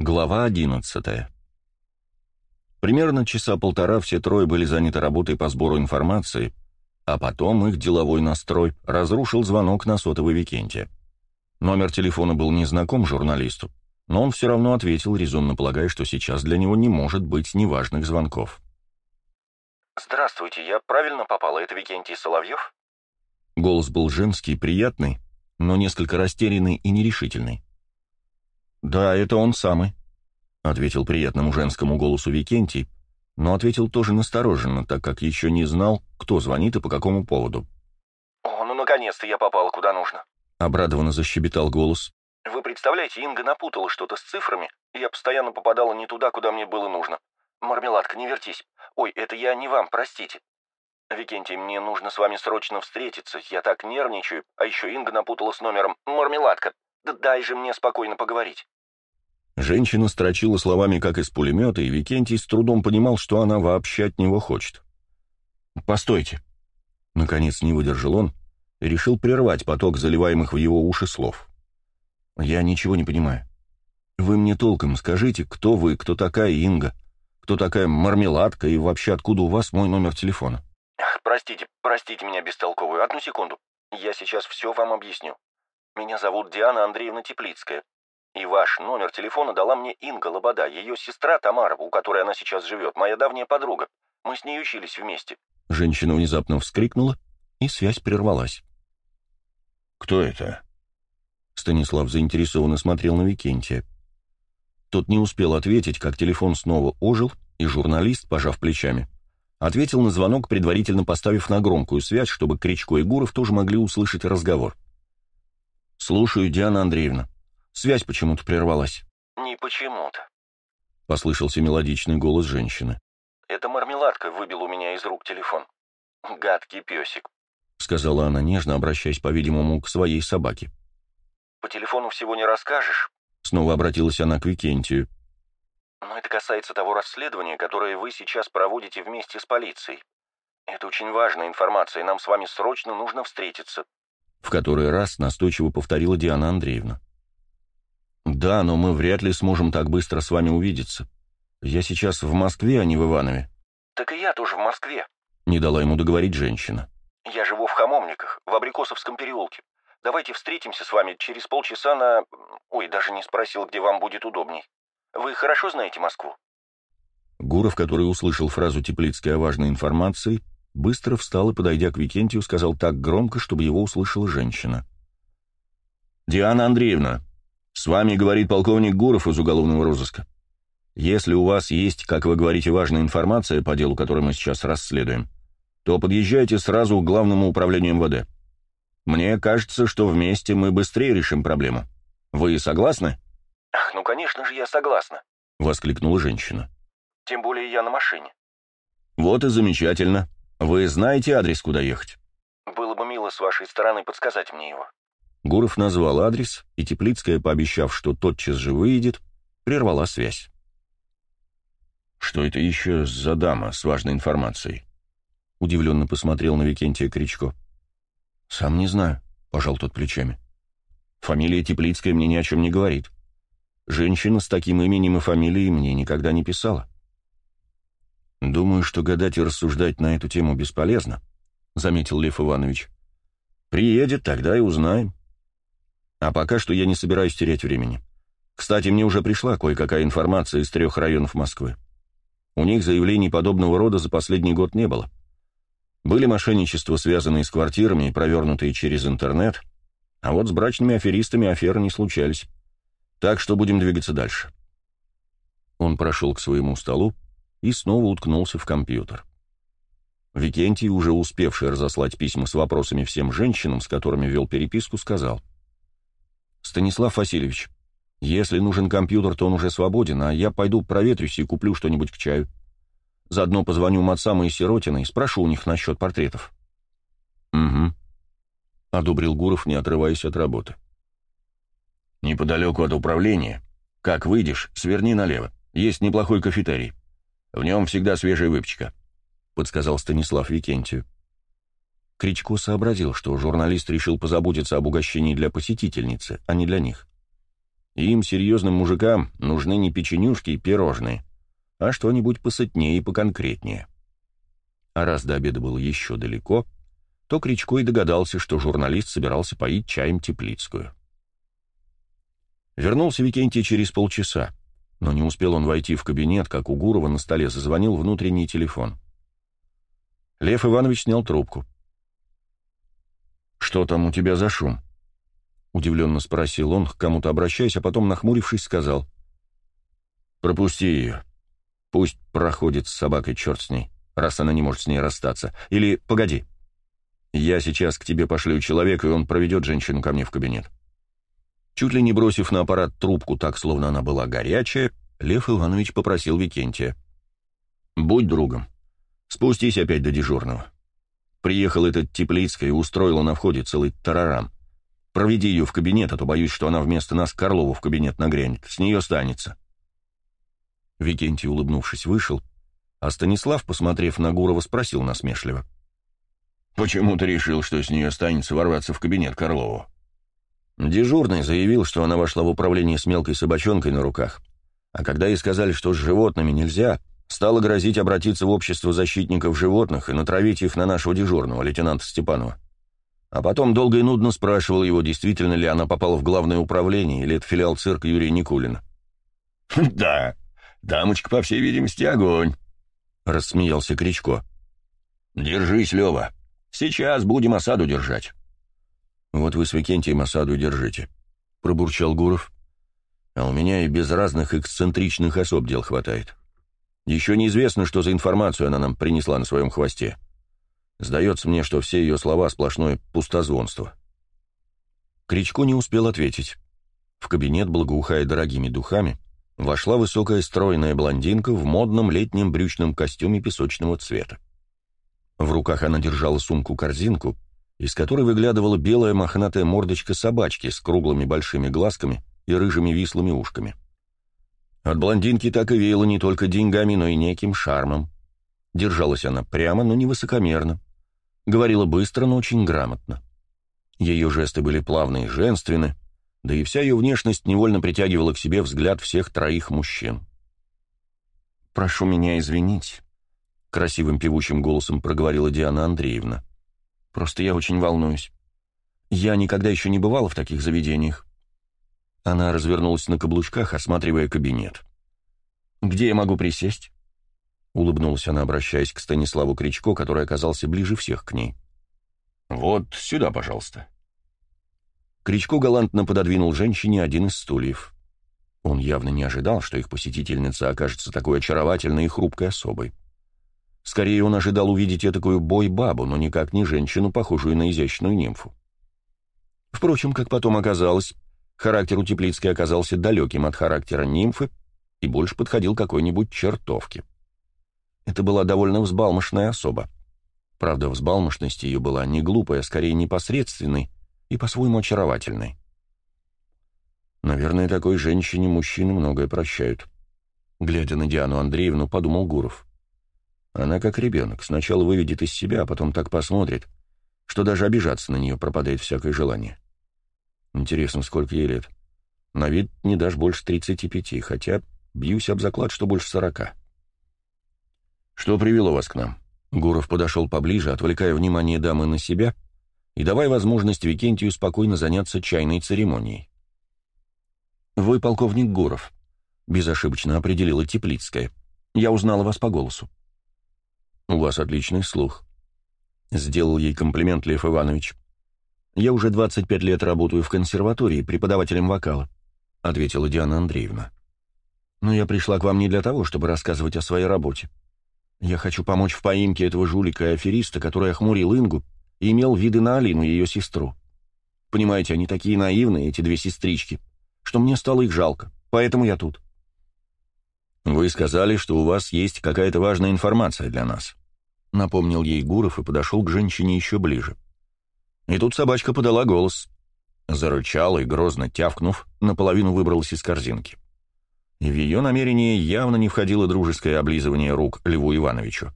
Глава 11 Примерно часа полтора все трое были заняты работой по сбору информации, а потом их деловой настрой разрушил звонок на сотовый Викентия. Номер телефона был незнаком журналисту, но он все равно ответил, резонно полагая, что сейчас для него не может быть неважных звонков. «Здравствуйте, я правильно попала? Это Викентий Соловьев?» Голос был женский, приятный, но несколько растерянный и нерешительный. «Да, это он самый», — ответил приятному женскому голосу Викентий, но ответил тоже настороженно, так как еще не знал, кто звонит и по какому поводу. «О, ну наконец-то я попала куда нужно», — обрадованно защебетал голос. «Вы представляете, Инга напутала что-то с цифрами, и я постоянно попадала не туда, куда мне было нужно. Мармеладка, не вертись. Ой, это я не вам, простите. Викентий, мне нужно с вами срочно встретиться, я так нервничаю, а еще Инга напутала с номером «Мармеладка». Да дай же мне спокойно поговорить». Женщина строчила словами, как из пулемета, и Викентий с трудом понимал, что она вообще от него хочет. «Постойте!» Наконец не выдержал он и решил прервать поток заливаемых в его уши слов. «Я ничего не понимаю. Вы мне толком скажите, кто вы, кто такая Инга, кто такая мармеладка и вообще откуда у вас мой номер телефона?» «Простите, простите меня бестолковую. Одну секунду. Я сейчас все вам объясню. Меня зовут Диана Андреевна Теплицкая. И ваш номер телефона дала мне Инга Лобода, ее сестра Тамара, у которой она сейчас живет, моя давняя подруга. Мы с ней учились вместе». Женщина внезапно вскрикнула, и связь прервалась. «Кто это?» Станислав заинтересованно смотрел на Викентия. Тот не успел ответить, как телефон снова ожил, и журналист, пожав плечами, ответил на звонок, предварительно поставив на громкую связь, чтобы Кричко и Гуров тоже могли услышать разговор. «Слушаю, Диана Андреевна. Связь почему-то прервалась». «Не почему-то», — послышался мелодичный голос женщины. «Это мармеладка выбил у меня из рук телефон. Гадкий песик», — сказала она нежно, обращаясь, по-видимому, к своей собаке. «По телефону всего не расскажешь», — снова обратилась она к Викентию. «Но это касается того расследования, которое вы сейчас проводите вместе с полицией. Это очень важная информация, и нам с вами срочно нужно встретиться». В который раз настойчиво повторила Диана Андреевна. «Да, но мы вряд ли сможем так быстро с вами увидеться. Я сейчас в Москве, а не в Иванове». «Так и я тоже в Москве», — не дала ему договорить женщина. «Я живу в Хамомниках, в Абрикосовском переулке. Давайте встретимся с вами через полчаса на... Ой, даже не спросил, где вам будет удобней. Вы хорошо знаете Москву?» Гуров, который услышал фразу Теплицкой о важной информации, быстро встал и, подойдя к Викентию, сказал так громко, чтобы его услышала женщина. «Диана Андреевна, с вами говорит полковник Гуров из уголовного розыска. Если у вас есть, как вы говорите, важная информация по делу, которое мы сейчас расследуем, то подъезжайте сразу к главному управлению МВД. Мне кажется, что вместе мы быстрее решим проблему. Вы согласны?» «Ах, ну, конечно же, я согласна», — воскликнула женщина. «Тем более я на машине». «Вот и замечательно. Вы знаете адрес, куда ехать?» «Было бы мило с вашей стороны подсказать мне его». Гуров назвал адрес, и Теплицкая, пообещав, что тотчас же выйдет, прервала связь. «Что это еще за дама с важной информацией?» Удивленно посмотрел на Викентия Кричко. «Сам не знаю», — пожал тот плечами. «Фамилия Теплицкая мне ни о чем не говорит. Женщина с таким именем и фамилией мне никогда не писала». «Думаю, что гадать и рассуждать на эту тему бесполезно», — заметил Лев Иванович. «Приедет, тогда и узнаем. А пока что я не собираюсь терять времени. Кстати, мне уже пришла кое-какая информация из трех районов Москвы. У них заявлений подобного рода за последний год не было. Были мошенничества, связанные с квартирами и провернутые через интернет, а вот с брачными аферистами аферы не случались. Так что будем двигаться дальше. Он прошел к своему столу и снова уткнулся в компьютер. Викентий, уже успевший разослать письма с вопросами всем женщинам, с которыми вел переписку, сказал. «Станислав Васильевич, если нужен компьютер, то он уже свободен, а я пойду проветрюсь и куплю что-нибудь к чаю. Заодно позвоню Мацаму и Сиротина и спрошу у них насчет портретов». «Угу», — одобрил Гуров, не отрываясь от работы. «Неподалеку от управления. Как выйдешь, сверни налево. Есть неплохой кафетерий. В нем всегда свежая выпечка», — подсказал Станислав Викентию. Кричко сообразил, что журналист решил позаботиться об угощении для посетительницы, а не для них. Им, серьезным мужикам, нужны не печенюшки и пирожные, а что-нибудь посытнее и поконкретнее. А раз до обеда было еще далеко, то Кричко и догадался, что журналист собирался поить чаем Теплицкую. Вернулся Викентий через полчаса, но не успел он войти в кабинет, как у Гурова на столе зазвонил внутренний телефон. Лев Иванович снял трубку. «Что там у тебя за шум?» Удивленно спросил он, к кому-то обращаясь, а потом, нахмурившись, сказал. «Пропусти ее. Пусть проходит с собакой, черт с ней, раз она не может с ней расстаться. Или, погоди, я сейчас к тебе пошлю человека, и он проведет женщину ко мне в кабинет». Чуть ли не бросив на аппарат трубку так, словно она была горячая, Лев Иванович попросил Викентия. «Будь другом. Спустись опять до дежурного. Приехал этот Теплицкая и устроила на входе целый тарарам. Проведи ее в кабинет, а то боюсь, что она вместо нас Карлову в кабинет нагрянет. С нее станется». Викентий, улыбнувшись, вышел, а Станислав, посмотрев на Гурова, спросил насмешливо. «Почему ты решил, что с нее станется ворваться в кабинет Карлову?» Дежурный заявил, что она вошла в управление с мелкой собачонкой на руках, а когда ей сказали, что с животными нельзя, стала грозить обратиться в общество защитников животных и натравить их на нашего дежурного, лейтенанта Степанова. А потом долго и нудно спрашивал его, действительно ли она попала в главное управление или это филиал цирка Юрия Никулина. «Да, дамочка, по всей видимости, огонь», — рассмеялся Кричко. «Держись, Лева. Сейчас будем осаду держать». «Вот вы с Викентием осаду держите», — пробурчал Гуров. «А у меня и без разных эксцентричных особ дел хватает. Еще неизвестно, что за информацию она нам принесла на своем хвосте». Сдается мне, что все ее слова — сплошное пустозвонство. Кричко не успел ответить. В кабинет, благоухая дорогими духами, вошла высокая стройная блондинка в модном летнем брючном костюме песочного цвета. В руках она держала сумку-корзинку, из которой выглядывала белая мохнатая мордочка собачки с круглыми большими глазками и рыжими вислыми ушками. От блондинки так и веяло не только деньгами, но и неким шармом. Держалась она прямо, но не высокомерно. Говорила быстро, но очень грамотно. Ее жесты были плавны и женственны, да и вся ее внешность невольно притягивала к себе взгляд всех троих мужчин. «Прошу меня извинить», — красивым певучим голосом проговорила Диана Андреевна. «Просто я очень волнуюсь. Я никогда еще не бывала в таких заведениях». Она развернулась на каблучках, осматривая кабинет. «Где я могу присесть?» Улыбнулась она, обращаясь к Станиславу Кричко, который оказался ближе всех к ней. «Вот сюда, пожалуйста». Кричко галантно пододвинул женщине один из стульев. Он явно не ожидал, что их посетительница окажется такой очаровательной и хрупкой особой. Скорее, он ожидал увидеть этакую бой-бабу, но никак не женщину, похожую на изящную нимфу. Впрочем, как потом оказалось, характер у Теплицкой оказался далеким от характера нимфы и больше подходил какой-нибудь чертовке. Это была довольно взбалмошная особа. Правда, взбалмошность ее была не глупая, а скорее непосредственной и по-своему очаровательной. Наверное, такой женщине мужчины многое прощают. Глядя на Диану Андреевну, подумал Гуров. Она как ребенок, сначала выведет из себя, а потом так посмотрит, что даже обижаться на нее пропадает всякое желание. Интересно, сколько ей лет? На вид не дашь больше тридцати пяти, хотя бьюсь об заклад, что больше сорока. «Что привело вас к нам?» Гуров подошел поближе, отвлекая внимание дамы на себя и давая возможность Викентию спокойно заняться чайной церемонией. «Вы полковник Гуров», — безошибочно определила Теплицкая. «Я узнала вас по голосу». «У вас отличный слух», — сделал ей комплимент Лев Иванович. «Я уже 25 лет работаю в консерватории преподавателем вокала», — ответила Диана Андреевна. «Но я пришла к вам не для того, чтобы рассказывать о своей работе. Я хочу помочь в поимке этого жулика и афериста, который охмурил Ингу и имел виды на Алину, ее сестру. Понимаете, они такие наивные, эти две сестрички, что мне стало их жалко, поэтому я тут. «Вы сказали, что у вас есть какая-то важная информация для нас», — напомнил ей Гуров и подошел к женщине еще ближе. И тут собачка подала голос. Зарычала и, грозно тявкнув, наполовину выбралась из корзинки в ее намерение явно не входило дружеское облизывание рук Льву Ивановичу.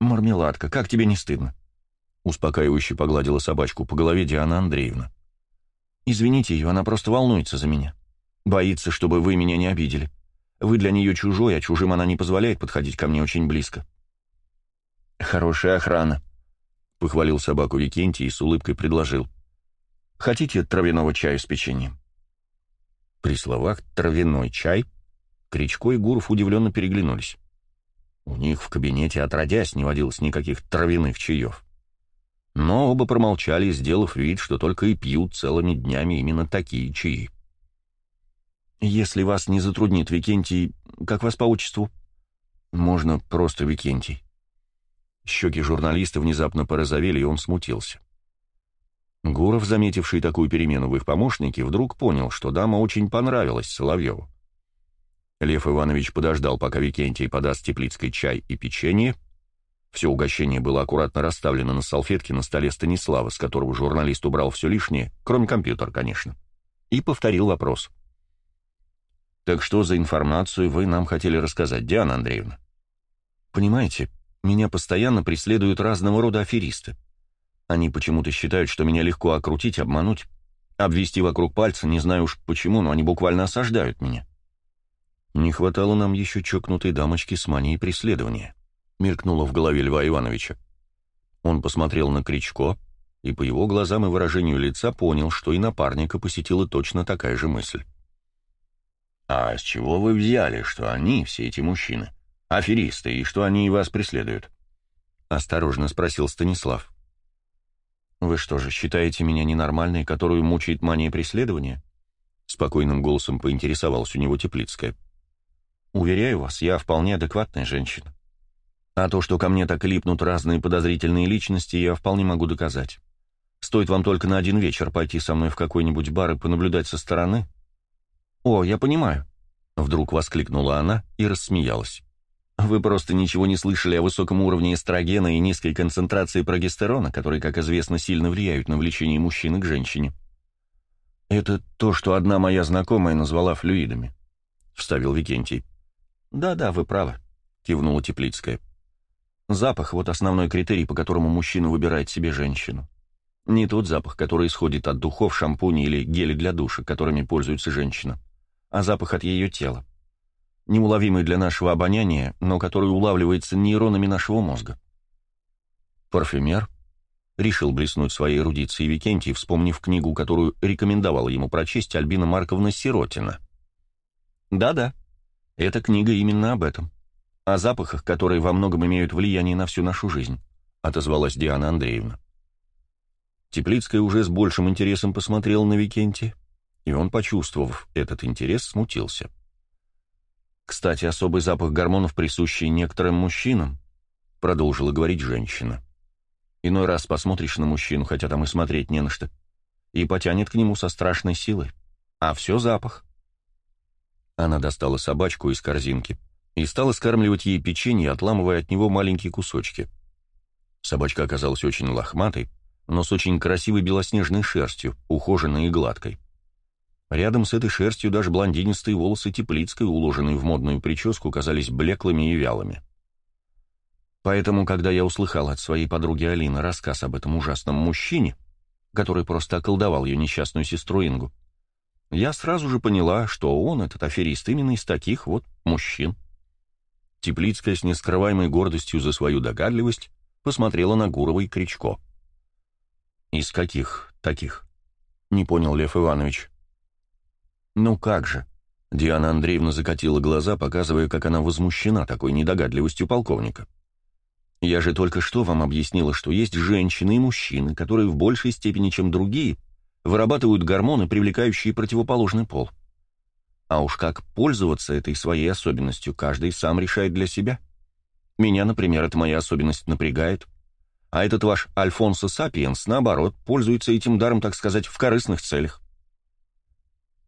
«Мармеладка, как тебе не стыдно?» Успокаивающе погладила собачку по голове Диана Андреевна. «Извините ее, она просто волнуется за меня. Боится, чтобы вы меня не обидели. Вы для нее чужой, а чужим она не позволяет подходить ко мне очень близко». «Хорошая охрана», — похвалил собаку Викентий и с улыбкой предложил. «Хотите травяного чая с печеньем?» При словах «травяной чай» Кричко и Гуров удивленно переглянулись. У них в кабинете отродясь не водилось никаких травяных чаев. Но оба промолчали, сделав вид, что только и пьют целыми днями именно такие чаи. «Если вас не затруднит, Викентий, как вас по отчеству?» «Можно просто Викентий». Щеки журналиста внезапно порозовели, и он смутился. Гуров, заметивший такую перемену в их помощнике, вдруг понял, что дама очень понравилась Соловьеву. Лев Иванович подождал, пока Викентий подаст теплицкой чай и печенье. Все угощение было аккуратно расставлено на салфетке на столе Станислава, с которого журналист убрал все лишнее, кроме компьютера, конечно, и повторил вопрос. «Так что за информацию вы нам хотели рассказать, Диана Андреевна?» «Понимаете, меня постоянно преследуют разного рода аферисты. Они почему-то считают, что меня легко окрутить, обмануть, обвести вокруг пальца, не знаю уж почему, но они буквально осаждают меня. Не хватало нам еще чокнутой дамочки с манией преследования, мелькнуло в голове Льва Ивановича. Он посмотрел на Кричко, и по его глазам и выражению лица понял, что и напарника посетила точно такая же мысль. «А с чего вы взяли, что они, все эти мужчины, аферисты, и что они вас преследуют?» — осторожно спросил Станислав. «Вы что же, считаете меня ненормальной, которую мучает мания преследования?» Спокойным голосом поинтересовалась у него Теплицкая. «Уверяю вас, я вполне адекватная женщина. А то, что ко мне так липнут разные подозрительные личности, я вполне могу доказать. Стоит вам только на один вечер пойти со мной в какой-нибудь бар и понаблюдать со стороны». «О, я понимаю», — вдруг воскликнула она и рассмеялась. Вы просто ничего не слышали о высоком уровне эстрогена и низкой концентрации прогестерона, которые, как известно, сильно влияют на влечение мужчины к женщине. «Это то, что одна моя знакомая назвала флюидами», — вставил Викентий. «Да-да, вы правы», — кивнула Теплицкая. «Запах — вот основной критерий, по которому мужчина выбирает себе женщину. Не тот запах, который исходит от духов, шампуня или геля для душа, которыми пользуется женщина, а запах от ее тела неуловимый для нашего обоняния, но который улавливается нейронами нашего мозга. Парфюмер решил блеснуть своей эрудицией Викентий, вспомнив книгу, которую рекомендовала ему прочесть Альбина Марковна Сиротина. Да-да, эта книга именно об этом. О запахах, которые во многом имеют влияние на всю нашу жизнь, отозвалась Диана Андреевна. Теплицкая уже с большим интересом посмотрела на Викентия, и он, почувствовав этот интерес, смутился. — кстати, особый запах гормонов, присущий некоторым мужчинам, продолжила говорить женщина. Иной раз посмотришь на мужчину, хотя там и смотреть не на что, и потянет к нему со страшной силой. А все запах. Она достала собачку из корзинки и стала скармливать ей печенье, отламывая от него маленькие кусочки. Собачка оказалась очень лохматой, но с очень красивой белоснежной шерстью, ухоженной и гладкой. Рядом с этой шерстью даже блондинистые волосы Теплицкой, уложенные в модную прическу, казались блеклыми и вялыми. Поэтому, когда я услыхал от своей подруги Алины рассказ об этом ужасном мужчине, который просто околдовал ее несчастную сестру Ингу, я сразу же поняла, что он, этот аферист, именно из таких вот мужчин. Теплицкая с нескрываемой гордостью за свою догадливость посмотрела на Гурова и Кричко. «Из каких таких?» — не понял Лев Иванович. «Ну как же?» Диана Андреевна закатила глаза, показывая, как она возмущена такой недогадливостью полковника. «Я же только что вам объяснила, что есть женщины и мужчины, которые в большей степени, чем другие, вырабатывают гормоны, привлекающие противоположный пол. А уж как пользоваться этой своей особенностью, каждый сам решает для себя. Меня, например, эта моя особенность напрягает, а этот ваш Альфонсо Сапиенс, наоборот, пользуется этим даром, так сказать, в корыстных целях.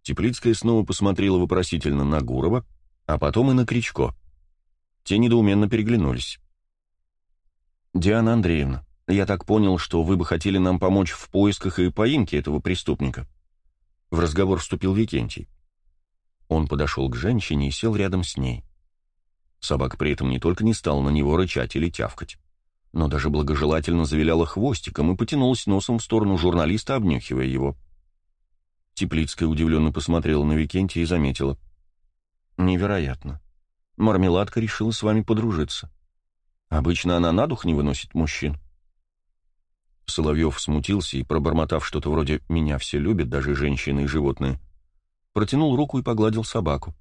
Теплицкая снова посмотрела вопросительно на Гурова, а потом и на Кричко. Те недоуменно переглянулись. «Диана Андреевна, я так понял, что вы бы хотели нам помочь в поисках и поимке этого преступника». В разговор вступил Викентий. Он подошел к женщине и сел рядом с ней. Собака при этом не только не стала на него рычать или тявкать, но даже благожелательно завиляла хвостиком и потянулась носом в сторону журналиста, обнюхивая его. Теплицкая удивленно посмотрела на Викентия и заметила. «Невероятно. Мармеладка решила с вами подружиться. Обычно она на дух не выносит мужчин». Соловьев смутился и, пробормотав что-то вроде «меня все любят, даже женщины и животные», протянул руку и погладил собаку.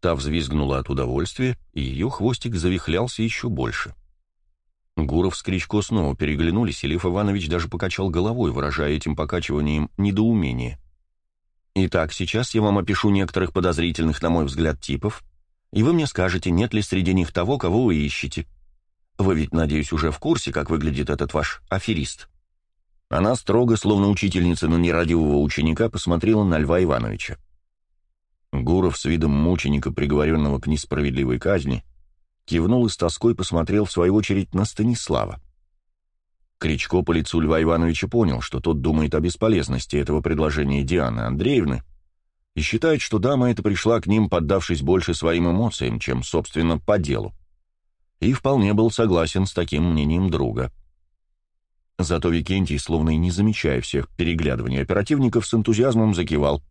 Та взвизгнула от удовольствия, и ее хвостик завихлялся еще больше. Гуров с Кричко снова переглянулись, и Лев Иванович даже покачал головой, выражая этим покачиванием недоумение. «Итак, сейчас я вам опишу некоторых подозрительных, на мой взгляд, типов, и вы мне скажете, нет ли среди них того, кого вы ищете. Вы ведь, надеюсь, уже в курсе, как выглядит этот ваш аферист?» Она строго, словно учительница на нерадивого ученика, посмотрела на Льва Ивановича. Гуров с видом мученика, приговоренного к несправедливой казни, кивнул и с тоской посмотрел, в свою очередь, на Станислава. Кричко по лицу Льва Ивановича понял, что тот думает о бесполезности этого предложения Дианы Андреевны и считает, что дама эта пришла к ним, поддавшись больше своим эмоциям, чем, собственно, по делу. И вполне был согласен с таким мнением друга. Зато Викентий, словно и не замечая всех переглядываний оперативников, с энтузиазмом закивал.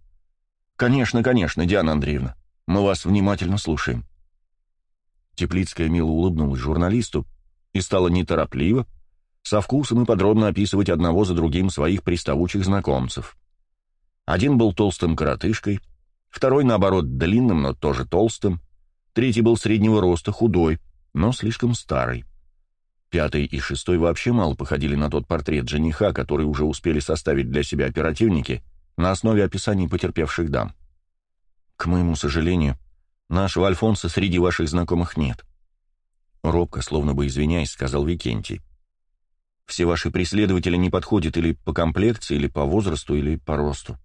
«Конечно, конечно, Диана Андреевна. Мы вас внимательно слушаем». Теплицкая мило улыбнулась журналисту и стала неторопливо, со вкусом и подробно описывать одного за другим своих приставучих знакомцев. Один был толстым коротышкой, второй, наоборот, длинным, но тоже толстым, третий был среднего роста, худой, но слишком старый. Пятый и шестой вообще мало походили на тот портрет жениха, который уже успели составить для себя оперативники — на основе описаний потерпевших дам. К моему сожалению, нашего Альфонса среди ваших знакомых нет. Робко, словно бы извиняясь, сказал Викентий. Все ваши преследователи не подходят или по комплекции, или по возрасту, или по росту.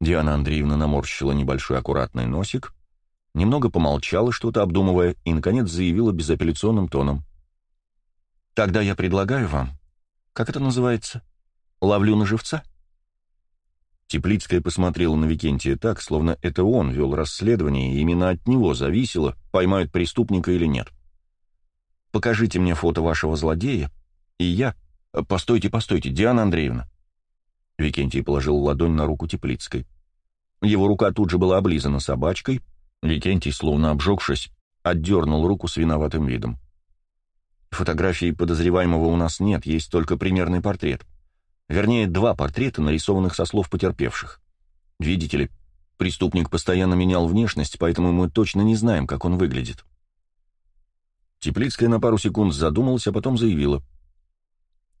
Диана Андреевна наморщила небольшой аккуратный носик, немного помолчала, что-то обдумывая, и, наконец, заявила безапелляционным тоном. «Тогда я предлагаю вам, как это называется, ловлю на живца?» Теплицкая посмотрела на Викентия так, словно это он вел расследование, и именно от него зависело, поймают преступника или нет. «Покажите мне фото вашего злодея, и я...» «Постойте, постойте, Диана Андреевна!» Викентий положил ладонь на руку Теплицкой. Его рука тут же была облизана собачкой. Викентий, словно обжегшись, отдернул руку с виноватым видом. «Фотографии подозреваемого у нас нет, есть только примерный портрет. Вернее, два портрета, нарисованных со слов потерпевших. Видите ли, преступник постоянно менял внешность, поэтому мы точно не знаем, как он выглядит. Теплицкая на пару секунд задумалась, а потом заявила.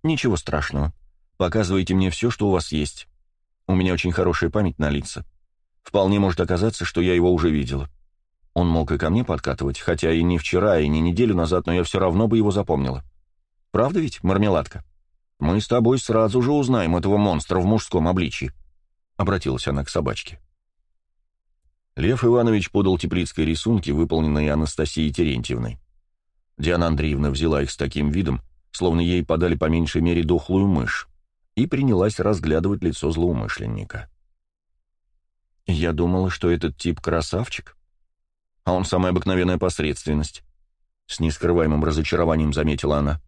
«Ничего страшного. Показывайте мне все, что у вас есть. У меня очень хорошая память на лица. Вполне может оказаться, что я его уже видела. Он мог и ко мне подкатывать, хотя и не вчера, и не неделю назад, но я все равно бы его запомнила. Правда ведь, мармеладка?» Мы с тобой сразу же узнаем этого монстра в мужском обличье», — обратилась она к собачке. Лев Иванович подал теплицкой рисунки, выполненные Анастасией Терентьевной. Диана Андреевна взяла их с таким видом, словно ей подали по меньшей мере дохлую мышь, и принялась разглядывать лицо злоумышленника. «Я думала, что этот тип красавчик, а он самая обыкновенная посредственность», — с нескрываемым разочарованием заметила она.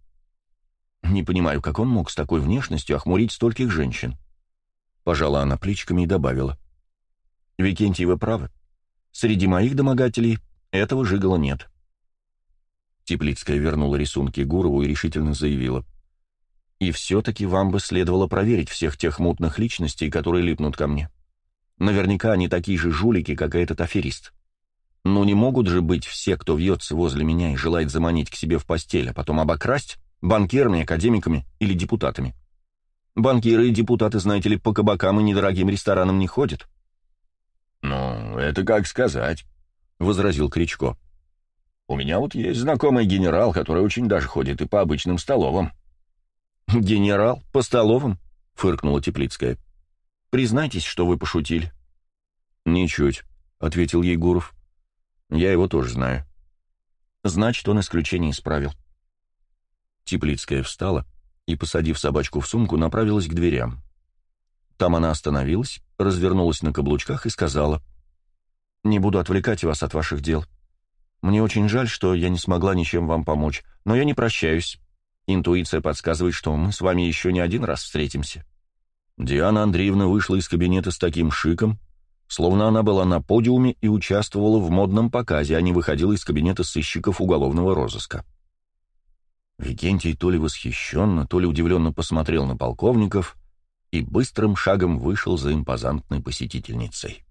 Не понимаю, как он мог с такой внешностью охмурить стольких женщин. Пожала она плечиками и добавила. Викентий, вы правы. Среди моих домогателей этого жигала нет. Теплицкая вернула рисунки Гурову и решительно заявила. И все-таки вам бы следовало проверить всех тех мутных личностей, которые липнут ко мне. Наверняка они такие же жулики, как и этот аферист. Но не могут же быть все, кто вьется возле меня и желает заманить к себе в постель, а потом обокрасть банкирами, академиками или депутатами. Банкиры и депутаты, знаете ли, по кабакам и недорогим ресторанам не ходят. «Ну, это как сказать», — возразил Кричко. «У меня вот есть знакомый генерал, который очень даже ходит и по обычным столовым». «Генерал? По столовым?» — фыркнула Теплицкая. «Признайтесь, что вы пошутили». «Ничуть», — ответил Егоров. «Я его тоже знаю». «Значит, он исключение исправил». Теплицкая встала и, посадив собачку в сумку, направилась к дверям. Там она остановилась, развернулась на каблучках и сказала, «Не буду отвлекать вас от ваших дел. Мне очень жаль, что я не смогла ничем вам помочь, но я не прощаюсь. Интуиция подсказывает, что мы с вами еще не один раз встретимся». Диана Андреевна вышла из кабинета с таким шиком, словно она была на подиуме и участвовала в модном показе, а не выходила из кабинета сыщиков уголовного розыска. Викентий то ли восхищенно, то ли удивленно посмотрел на полковников и быстрым шагом вышел за импозантной посетительницей.